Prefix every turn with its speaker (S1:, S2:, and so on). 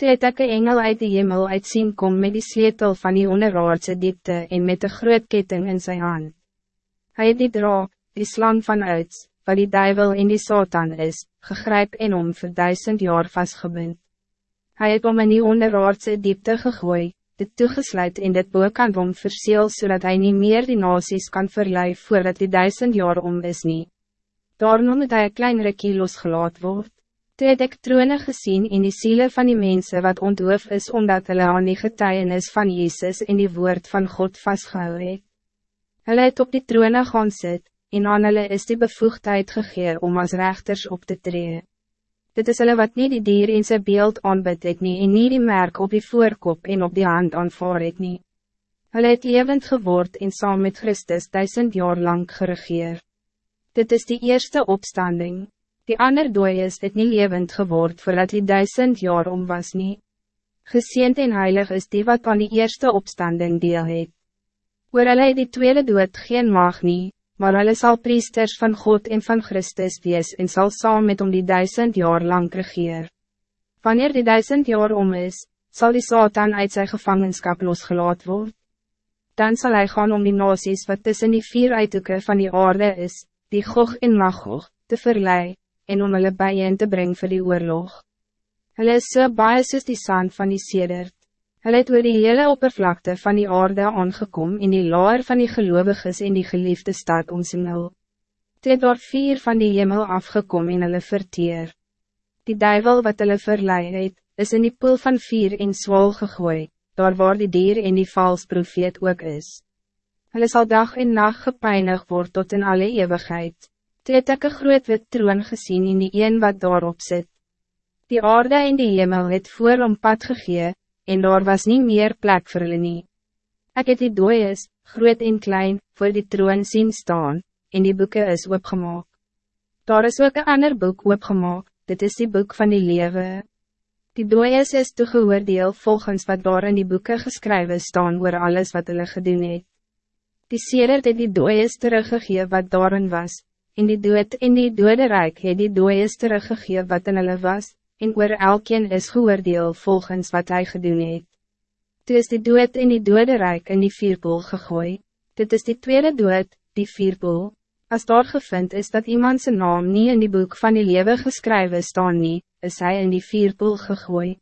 S1: Toe het ek een engel uit die hemel uitzien kom met die sleutel van die onderaardse diepte en met de groot ketting in zijn hand. Hij het die draak, die slang van uits, wat die duivel en die satan is, gegryp en om vir duisend jaar vastgebind. Hij het om in die onderaardse diepte gegooi, dit toegesluit en dit boekant om verseel zodat hij niet meer die nasies kan verlei voordat die duisend jaar om is nie. Daarom moet hy een klein rikkie losgelaat word. Toe het ek trone gezien in die zielen van die mensen wat onthoof is omdat hulle aan die getuienis van Jezus in die woord van God vastgehou het. Hulle het op die trone gaan sit, en aan hulle is die bevoegdheid gegee om als rechters op te treden. Dit is hulle wat niet die dier in zijn beeld aanbid het nie en nie die merk op die voorkop en op die hand aanvaar het nie. Hulle het levend geword en saam met Christus duizend jaar lang geregeer. Dit is die eerste opstanding. Die ander dooies het niet levend geword voordat die duizend jaar om was nie. Geseend en heilig is die wat aan die eerste opstanding deel het. Oor hulle het die tweede dood geen mag nie, maar hulle sal priesters van God en van Christus wees en zal saam met om die duizend jaar lang regeer. Wanneer die duizend jaar om is, zal die Satan uit zijn gevangenschap losgelaat worden. Dan zal hij gaan om die nasies wat tussen die vier uithoeken van die aarde is, die Gog en Magog, te verleiden en om hulle bijeen te brengen voor die oorlog. Hulle is so baie soos die sand van die sedert. Hulle het oor die hele oppervlakte van die aarde aangekom in die laar van die geloviges in die geliefde stad omsingel. Toe het daar vier van die hemel afgekom en hulle verteer. Die duivel wat hulle verlei het, is in die poel van vier en zwol gegooi, daar waar die dier en die vals profeet ook is. Hulle sal dag en nacht gepeinig word tot in alle eeuwigheid. Toe het ek een groot wit troon gezien in die een wat daarop zit. Die aarde en die hemel het voor om pad gegee, en daar was niet meer plek vir hulle nie. Ek het die dooies, groot en klein, voor die troon zien staan, en die boeken is opgemaak. Daar is ook een ander boek opgemaak, dit is die boek van die lewe. Die dooies is toegeoordeel volgens wat daar in die boeken geschreven staan oor alles wat hulle gedoen het. Die sedert het die dooies teruggegee wat daarin was, en die dood en die dode rijk het die dooies teruggegeven wat in hulle was, en oor elkeen is geoordeel volgens wat hij gedoen het. Toe is die dood en die dode rijk in die vierpoel gegooi, dit is die tweede dood, die vierpoel. Als daar gevind is dat iemand zijn naam niet in die boek van die leven geschreven staan nie, is hij in die vierpoel gegooi.